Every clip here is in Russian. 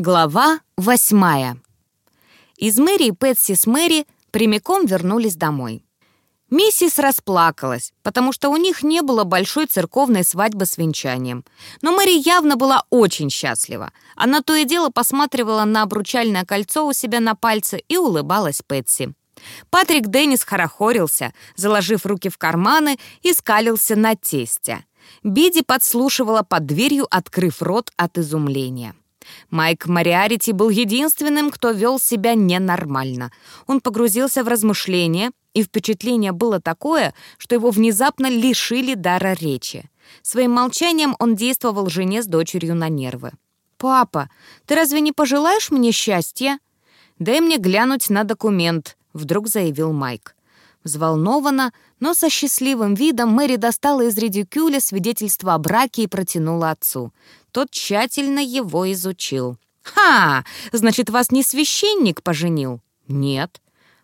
Глава восьмая. Из мэрии Пэтси с Мэри прямиком вернулись домой. Миссис расплакалась, потому что у них не было большой церковной свадьбы с венчанием. Но Мэри явно была очень счастлива. Она то и дело посматривала на обручальное кольцо у себя на пальце и улыбалась Пэтси. Патрик Деннис хорохорился, заложив руки в карманы и скалился на тесте. Биди подслушивала под дверью, открыв рот от изумления. Майк Мариарити был единственным, кто вел себя ненормально. Он погрузился в размышления, и впечатление было такое, что его внезапно лишили дара речи. Своим молчанием он действовал жене с дочерью на нервы. «Папа, ты разве не пожелаешь мне счастья?» «Дай мне глянуть на документ», — вдруг заявил Майк. Взволнованно, но со счастливым видом Мэри достала из редикюля свидетельство о браке и протянула отцу. Тот тщательно его изучил. «Ха! Значит, вас не священник поженил?» «Нет».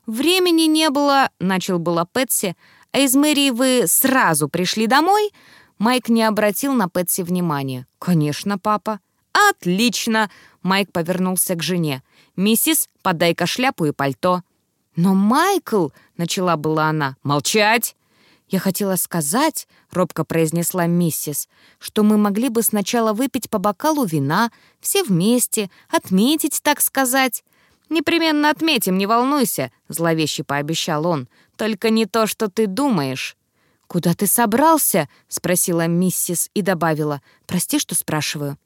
«Времени не было», — начал было Пэтси. «А из мэрии вы сразу пришли домой?» Майк не обратил на Пэтси внимания. «Конечно, папа». «Отлично!» — Майк повернулся к жене. «Миссис, подай-ка шляпу и пальто». «Но Майкл!» — начала была она. «Молчать!» «Я хотела сказать», — робко произнесла миссис, «что мы могли бы сначала выпить по бокалу вина, все вместе, отметить, так сказать». «Непременно отметим, не волнуйся», — зловеще пообещал он. «Только не то, что ты думаешь». «Куда ты собрался?» — спросила миссис и добавила. «Прости, что спрашиваю».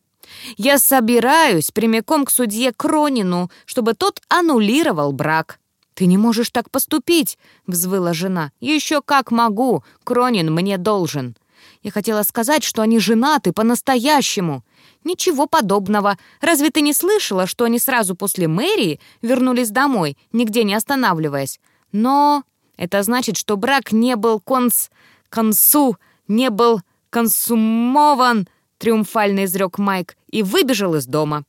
«Я собираюсь прямиком к судье Кронину, чтобы тот аннулировал брак». «Ты не можешь так поступить!» — взвыла жена. «Еще как могу! Кронин мне должен!» Я хотела сказать, что они женаты по-настоящему. Ничего подобного. Разве ты не слышала, что они сразу после мэрии вернулись домой, нигде не останавливаясь? Но это значит, что брак не был конс... консу... не был консумован, триумфально изрек Майк и выбежал из дома.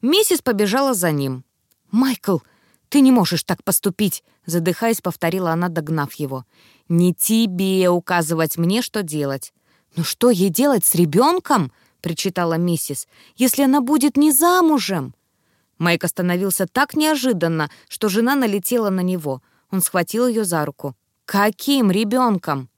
Миссис побежала за ним. «Майкл!» «Ты не можешь так поступить», — задыхаясь, повторила она, догнав его. «Не тебе указывать мне, что делать». «Ну что ей делать с ребенком?» — причитала миссис. «Если она будет не замужем?» Майк остановился так неожиданно, что жена налетела на него. Он схватил ее за руку. «Каким ребенком?»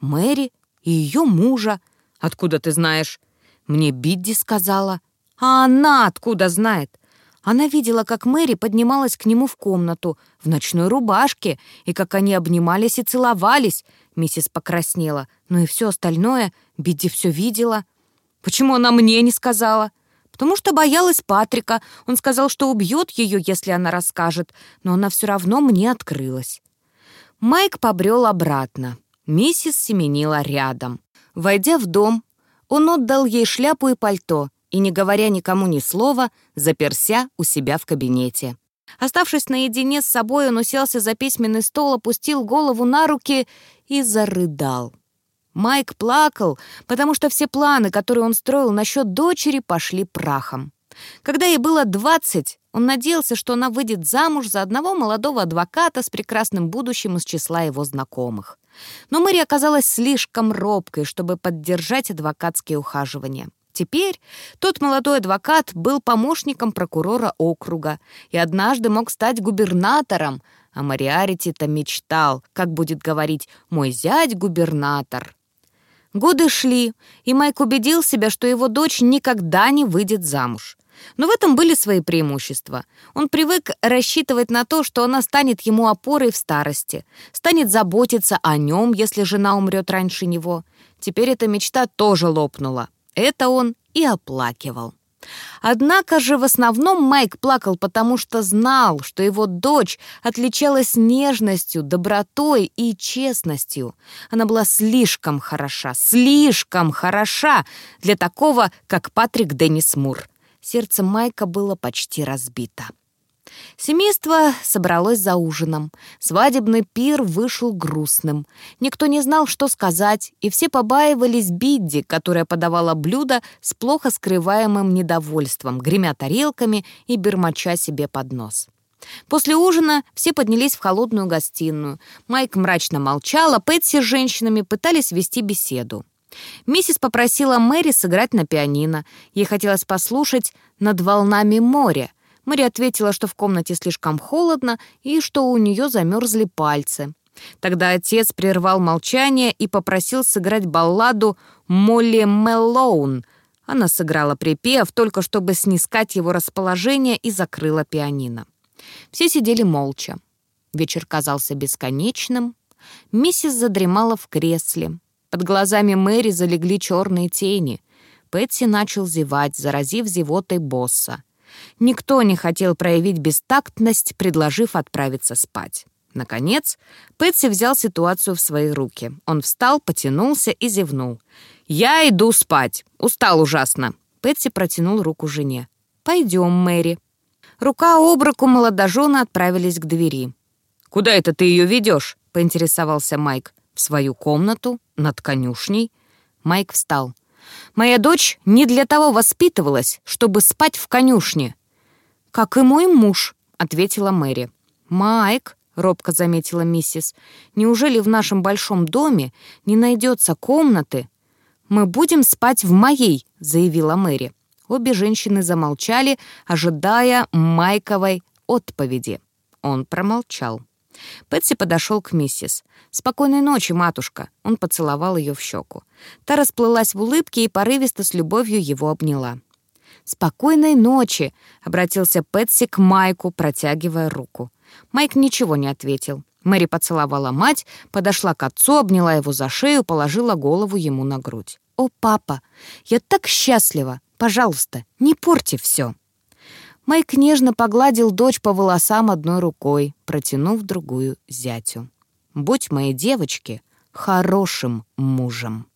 «Мэри и ее мужа». «Откуда ты знаешь?» «Мне Бидди сказала». «А она откуда знает?» Она видела, как Мэри поднималась к нему в комнату в ночной рубашке, и как они обнимались и целовались. Миссис покраснела. Ну и все остальное Бидди все видела. Почему она мне не сказала? Потому что боялась Патрика. Он сказал, что убьет ее, если она расскажет, но она все равно мне открылась. Майк побрел обратно. Миссис семенила рядом. Войдя в дом, он отдал ей шляпу и пальто, и, не говоря никому ни слова, заперся у себя в кабинете. Оставшись наедине с собой, он уселся за письменный стол, опустил голову на руки и зарыдал. Майк плакал, потому что все планы, которые он строил насчет дочери, пошли прахом. Когда ей было двадцать, он надеялся, что она выйдет замуж за одного молодого адвоката с прекрасным будущим из числа его знакомых. Но Мэри оказалась слишком робкой, чтобы поддержать адвокатские ухаживания. Теперь тот молодой адвокат был помощником прокурора округа и однажды мог стать губернатором, а Мариарити-то мечтал, как будет говорить «мой зять губернатор». Годы шли, и Майк убедил себя, что его дочь никогда не выйдет замуж. Но в этом были свои преимущества. Он привык рассчитывать на то, что она станет ему опорой в старости, станет заботиться о нем, если жена умрет раньше него. Теперь эта мечта тоже лопнула. Это он и оплакивал. Однако же в основном Майк плакал, потому что знал, что его дочь отличалась нежностью, добротой и честностью. Она была слишком хороша, слишком хороша для такого, как Патрик Деннис Мур. Сердце Майка было почти разбито. Семейство собралось за ужином. Свадебный пир вышел грустным. Никто не знал, что сказать, и все побаивались Бидди, которая подавала блюда с плохо скрываемым недовольством, гремя тарелками и бермоча себе под нос. После ужина все поднялись в холодную гостиную. Майк мрачно молчал, а Пэтси с женщинами пытались вести беседу. Миссис попросила Мэри сыграть на пианино. Ей хотелось послушать «Над волнами моря». Мэри ответила, что в комнате слишком холодно и что у нее замерзли пальцы. Тогда отец прервал молчание и попросил сыграть балладу «Молли Меллоун». Она сыграла припев, только чтобы снискать его расположение, и закрыла пианино. Все сидели молча. Вечер казался бесконечным. Миссис задремала в кресле. Под глазами Мэри залегли черные тени. Пэтси начал зевать, заразив зевотой босса. Никто не хотел проявить бестактность, предложив отправиться спать. Наконец, Пэтси взял ситуацию в свои руки. Он встал, потянулся и зевнул. «Я иду спать. Устал ужасно». Пэтси протянул руку жене. «Пойдем, Мэри». Рука об руку молодожены отправились к двери. «Куда это ты ее ведешь?» — поинтересовался Майк. «В свою комнату, над конюшней». Майк встал. «Моя дочь не для того воспитывалась, чтобы спать в конюшне». «Как и мой муж», — ответила Мэри. «Майк», — робко заметила миссис, «неужели в нашем большом доме не найдется комнаты?» «Мы будем спать в моей», — заявила Мэри. Обе женщины замолчали, ожидая Майковой отповеди. Он промолчал. Пэтси подошел к миссис. «Спокойной ночи, матушка!» Он поцеловал ее в щеку. Та расплылась в улыбке и порывисто с любовью его обняла. «Спокойной ночи!» — обратился Пэтси к Майку, протягивая руку. Майк ничего не ответил. Мэри поцеловала мать, подошла к отцу, обняла его за шею, положила голову ему на грудь. «О, папа, я так счастлива! Пожалуйста, не порти все!» Майк нежно погладил дочь по волосам одной рукой, протянув другую зятю. «Будь моей девочке хорошим мужем».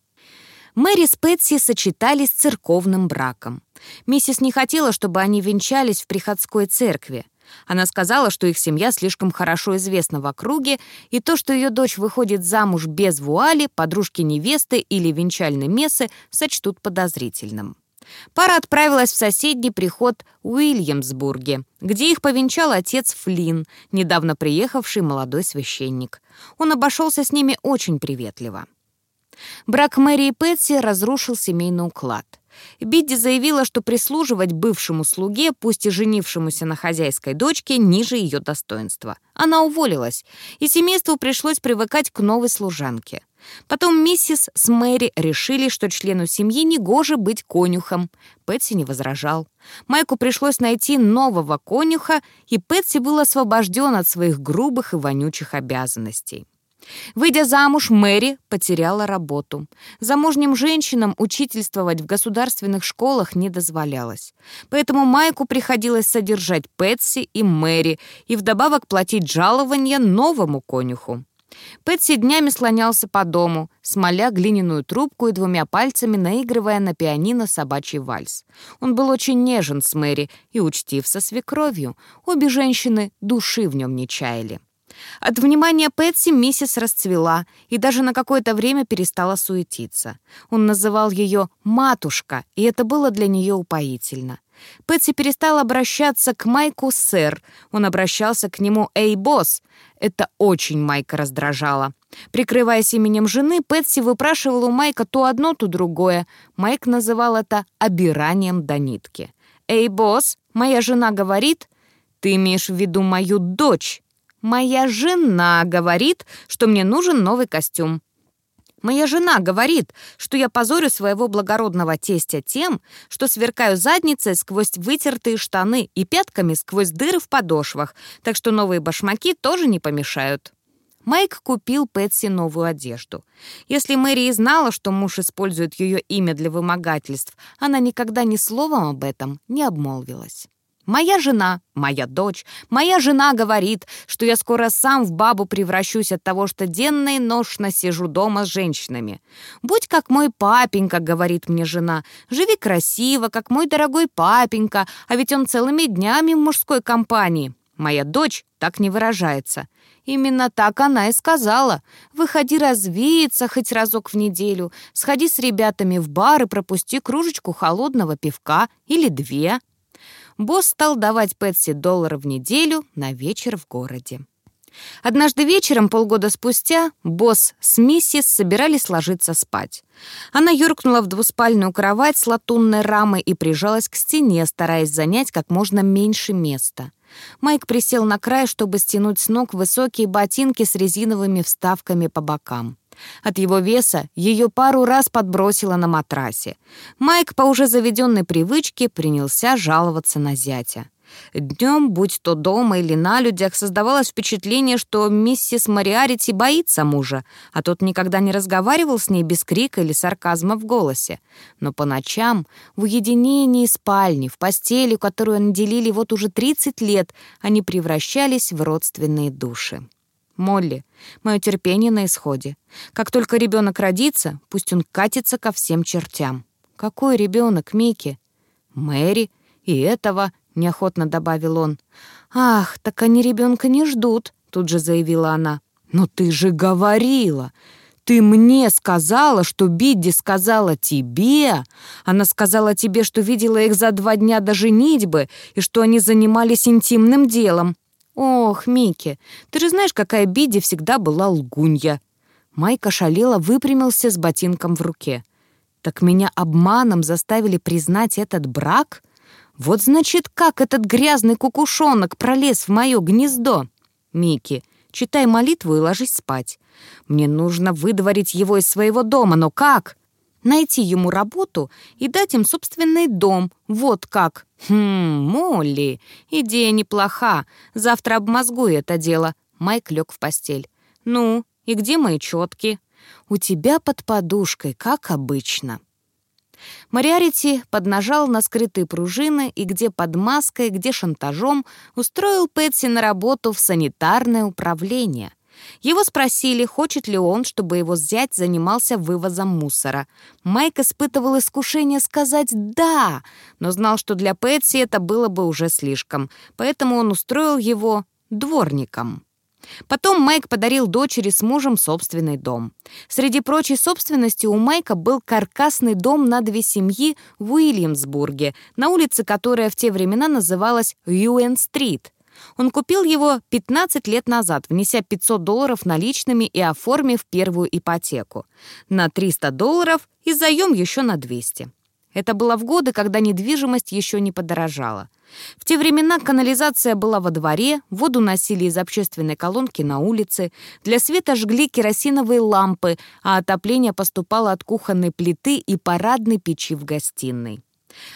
Мэри с Пэтси сочетались церковным браком. Миссис не хотела, чтобы они венчались в приходской церкви. Она сказала, что их семья слишком хорошо известна в округе, и то, что ее дочь выходит замуж без вуали, подружки невесты или венчальной мессы, сочтут подозрительным. Пара отправилась в соседний приход Уильямсбурге, где их повенчал отец Флинн, недавно приехавший молодой священник. Он обошелся с ними очень приветливо. Брак Мэри и Пэтси разрушил семейный уклад. Бидди заявила, что прислуживать бывшему слуге, пусть и женившемуся на хозяйской дочке, ниже ее достоинства. Она уволилась, и семейству пришлось привыкать к новой служанке. Потом миссис с Мэри решили, что члену семьи негоже быть конюхом. Пэтси не возражал. Майку пришлось найти нового конюха, и Пэтси был освобожден от своих грубых и вонючих обязанностей. Выйдя замуж, Мэри потеряла работу. Замужним женщинам учительствовать в государственных школах не дозволялось. Поэтому Майку приходилось содержать Пэтси и Мэри и вдобавок платить жалования новому конюху. Пэтси днями слонялся по дому, смоля глиняную трубку и двумя пальцами наигрывая на пианино собачий вальс. Он был очень нежен с Мэри и учтив со свекровью. Обе женщины души в нем не чаяли. От внимания Пэтси миссис расцвела и даже на какое-то время перестала суетиться. Он называл ее «матушка», и это было для нее упоительно. Пэтси перестал обращаться к Майку «сэр». Он обращался к нему «эй, босс». Это очень Майка раздражало. Прикрываясь именем жены, Пэтси выпрашивал у Майка то одно, то другое. Майк называл это обиранием до нитки. «Эй, босс, моя жена говорит...» «Ты имеешь в виду мою дочь?» «Моя жена говорит, что мне нужен новый костюм». Моя жена говорит, что я позорю своего благородного тестя тем, что сверкаю задницей сквозь вытертые штаны и пятками сквозь дыры в подошвах, так что новые башмаки тоже не помешают. Майк купил Пэтси новую одежду. Если Мэри и знала, что муж использует ее имя для вымогательств, она никогда ни словом об этом не обмолвилась. Моя жена, моя дочь, моя жена говорит, что я скоро сам в бабу превращусь от того, что денно и ношно сижу дома с женщинами. Будь как мой папенька, говорит мне жена, живи красиво, как мой дорогой папенька, а ведь он целыми днями в мужской компании. Моя дочь так не выражается. Именно так она и сказала. Выходи развеяться хоть разок в неделю, сходи с ребятами в бар и пропусти кружечку холодного пивка или две босс стал давать Пэтси доллар в неделю на вечер в городе. Однажды вечером, полгода спустя, босс с миссис собирались ложиться спать. Она юркнула в двуспальную кровать с латунной рамой и прижалась к стене, стараясь занять как можно меньше места. Майк присел на край, чтобы стянуть с ног высокие ботинки с резиновыми вставками по бокам. От его веса ее пару раз подбросило на матрасе. Майк по уже заведенной привычке принялся жаловаться на зятя. Днем, будь то дома или на людях, создавалось впечатление, что миссис Мариарити боится мужа, а тот никогда не разговаривал с ней без крика или сарказма в голосе. Но по ночам, в уединении спальни, в постели, которую они делили вот уже 30 лет, они превращались в родственные души. Молли, мое терпение на исходе. Как только ребенок родится, пусть он катится ко всем чертям. Какой ребенок, Микки? Мэри и этого неохотно добавил он. «Ах, так они ребенка не ждут», — тут же заявила она. «Но ты же говорила! Ты мне сказала, что Бидди сказала тебе. Она сказала тебе, что видела их за два дня до женитьбы и что они занимались интимным делом. Ох, Микки, ты же знаешь, какая Бидди всегда была лгунья». Майк ошалело выпрямился с ботинком в руке. «Так меня обманом заставили признать этот брак?» Вот значит, как этот грязный кукушонок пролез в мое гнездо. Микки, читай молитву и ложись спать. Мне нужно выдворить его из своего дома, но как? Найти ему работу и дать им собственный дом. Вот как. Хм, Молли, идея неплоха. Завтра обмозгую это дело. Майк лег в постель. Ну, и где мои четки? У тебя под подушкой, как обычно. Мариарити поднажал на скрытые пружины и где под маской, где шантажом устроил Пэтси на работу в санитарное управление. Его спросили, хочет ли он, чтобы его зять занимался вывозом мусора. Майк испытывал искушение сказать «да», но знал, что для Пэтси это было бы уже слишком, поэтому он устроил его дворником. Потом Майк подарил дочери с мужем собственный дом. Среди прочей собственности у Майка был каркасный дом на две семьи в Уильямсбурге, на улице, которая в те времена называлась Юэн-стрит. Он купил его 15 лет назад, внеся 500 долларов наличными и оформив первую ипотеку. На 300 долларов и заем еще на 200. Это было в годы, когда недвижимость еще не подорожала. В те времена канализация была во дворе, воду носили из общественной колонки на улице, для света жгли керосиновые лампы, а отопление поступало от кухонной плиты и парадной печи в гостиной.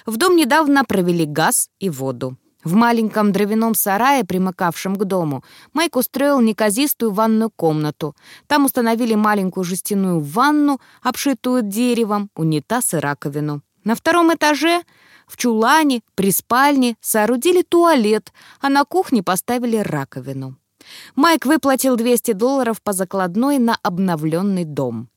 В дом недавно провели газ и воду. В маленьком дровяном сарае, примыкавшем к дому, Майк устроил неказистую ванную комнату. Там установили маленькую жестяную ванну, обшитую деревом, унитаз и раковину. На втором этаже в чулане, при спальне соорудили туалет, а на кухне поставили раковину. Майк выплатил 200 долларов по закладной на обновленный дом.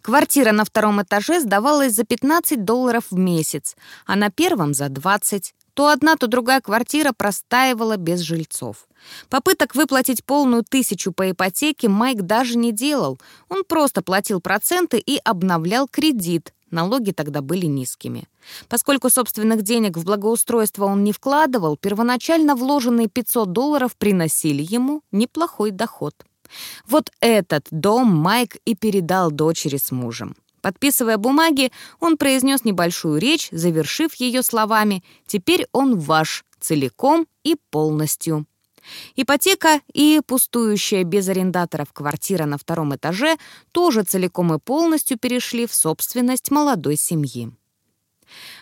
Квартира на втором этаже сдавалась за 15 долларов в месяц, а на первом — за 20. То одна, то другая квартира простаивала без жильцов. Попыток выплатить полную тысячу по ипотеке Майк даже не делал. Он просто платил проценты и обновлял кредит, Налоги тогда были низкими. Поскольку собственных денег в благоустройство он не вкладывал, первоначально вложенные 500 долларов приносили ему неплохой доход. Вот этот дом Майк и передал дочери с мужем. Подписывая бумаги, он произнес небольшую речь, завершив ее словами «Теперь он ваш, целиком и полностью». Ипотека и пустующая без арендаторов квартира на втором этаже тоже целиком и полностью перешли в собственность молодой семьи.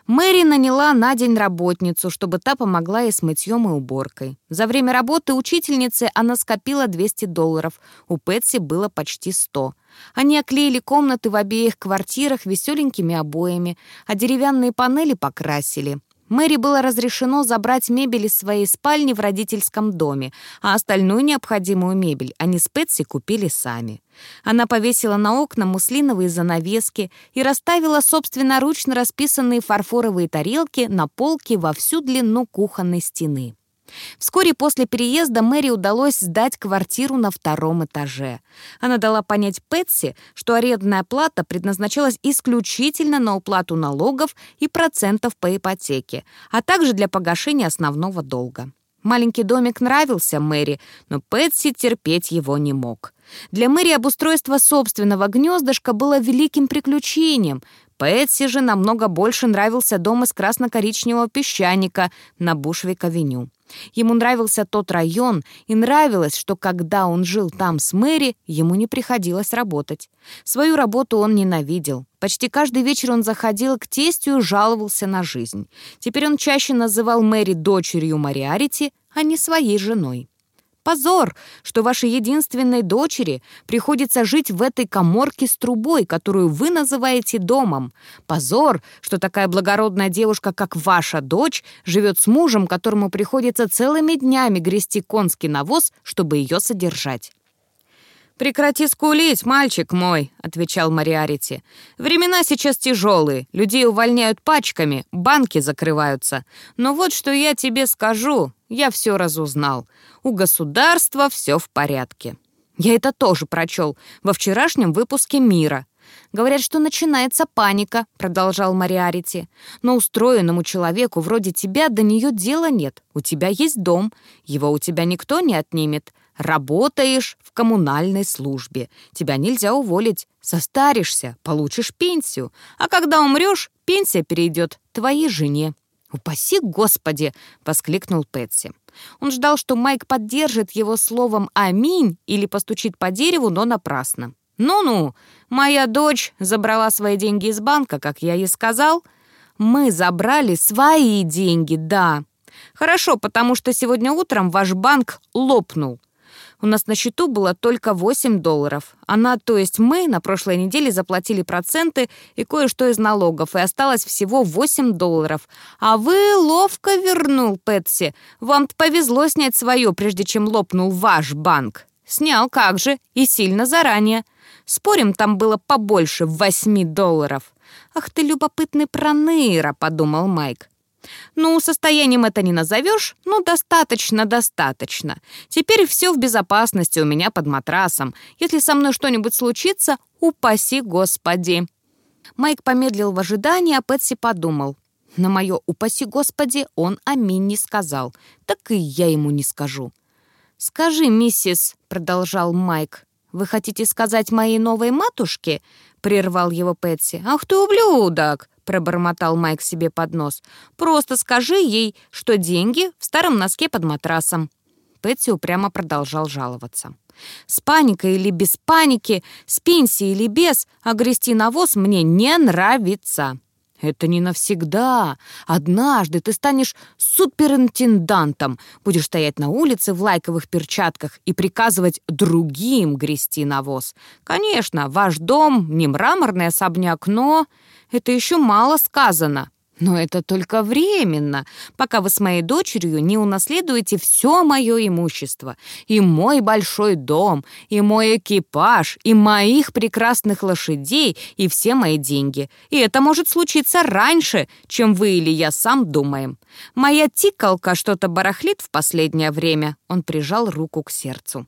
Мэри наняла на день работницу, чтобы та помогла ей с мытьем и уборкой. За время работы учительницы она скопила 200 долларов, у Пэтси было почти 100. Они оклеили комнаты в обеих квартирах веселенькими обоями, а деревянные панели покрасили. Мэри было разрешено забрать мебель из своей спальни в родительском доме, а остальную необходимую мебель они с Пэтси купили сами. Она повесила на окна муслиновые занавески и расставила собственноручно расписанные фарфоровые тарелки на полке во всю длину кухонной стены. Вскоре после переезда Мэри удалось сдать квартиру на втором этаже. Она дала понять Пэтси, что арендная плата предназначалась исключительно на уплату налогов и процентов по ипотеке, а также для погашения основного долга. Маленький домик нравился Мэри, но Пэтси терпеть его не мог. Для Мэри обустройство собственного гнездышка было великим приключением. Пэтси же намного больше нравился дом из красно-коричневого песчаника на Бушвик-авеню. Ему нравился тот район, и нравилось, что когда он жил там с Мэри, ему не приходилось работать. Свою работу он ненавидел. Почти каждый вечер он заходил к тестю и жаловался на жизнь. Теперь он чаще называл Мэри дочерью Мариарити, а не своей женой. Позор, что вашей единственной дочери приходится жить в этой коморке с трубой, которую вы называете домом. Позор, что такая благородная девушка, как ваша дочь, живет с мужем, которому приходится целыми днями грести конский навоз, чтобы ее содержать. «Прекрати скулить, мальчик мой», — отвечал Мариарити. «Времена сейчас тяжелые, людей увольняют пачками, банки закрываются. Но вот что я тебе скажу, я все разузнал. У государства все в порядке». Я это тоже прочел во вчерашнем выпуске «Мира». «Говорят, что начинается паника», — продолжал Мариарити. «Но устроенному человеку вроде тебя до нее дела нет. У тебя есть дом, его у тебя никто не отнимет. Работаешь в коммунальной службе. Тебя нельзя уволить. Состаришься, получишь пенсию. А когда умрешь, пенсия перейдет твоей жене. «Упаси Господи!» — воскликнул Пэтси. Он ждал, что Майк поддержит его словом «Аминь» или постучит по дереву, но напрасно. «Ну-ну, моя дочь забрала свои деньги из банка, как я ей сказал». «Мы забрали свои деньги, да». «Хорошо, потому что сегодня утром ваш банк лопнул. У нас на счету было только 8 долларов. Она, то есть мы, на прошлой неделе заплатили проценты и кое-что из налогов, и осталось всего 8 долларов. А вы ловко вернул, Пэтси. вам повезло снять свое, прежде чем лопнул ваш банк. Снял, как же, и сильно заранее. Спорим, там было побольше 8 долларов. «Ах ты любопытный проныра», — подумал Майк. Ну, состоянием это не назовешь, но достаточно, достаточно. Теперь все в безопасности у меня под матрасом. Если со мной что-нибудь случится, упаси Господи. Майк помедлил в ожидании, а Пэтси подумал. На мое «упаси Господи» он аминь не сказал. Так и я ему не скажу. «Скажи, миссис», — продолжал Майк, «вы хотите сказать моей новой матушке?» — прервал его Пэтси. «Ах ты ублюдок!» Пробормотал Майк себе под нос. «Просто скажи ей, что деньги в старом носке под матрасом». Пэтси упрямо продолжал жаловаться. «С паникой или без паники, с пенсией или без, а грести навоз мне не нравится». «Это не навсегда. Однажды ты станешь суперинтендантом, будешь стоять на улице в лайковых перчатках и приказывать другим грести навоз. Конечно, ваш дом не мраморный особняк, но это еще мало сказано. Но это только временно, пока вы с моей дочерью не унаследуете все мое имущество. И мой большой дом, и мой экипаж, и моих прекрасных лошадей, и все мои деньги. И это может случиться раньше, чем вы или я сам думаем. Моя тикалка что-то барахлит в последнее время. Он прижал руку к сердцу.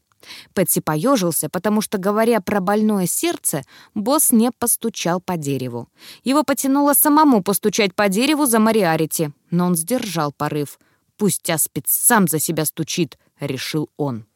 Пэтси поежился, потому что, говоря про больное сердце, босс не постучал по дереву. Его потянуло самому постучать по дереву за Мариарити, но он сдержал порыв. «Пусть Аспид сам за себя стучит», — решил он.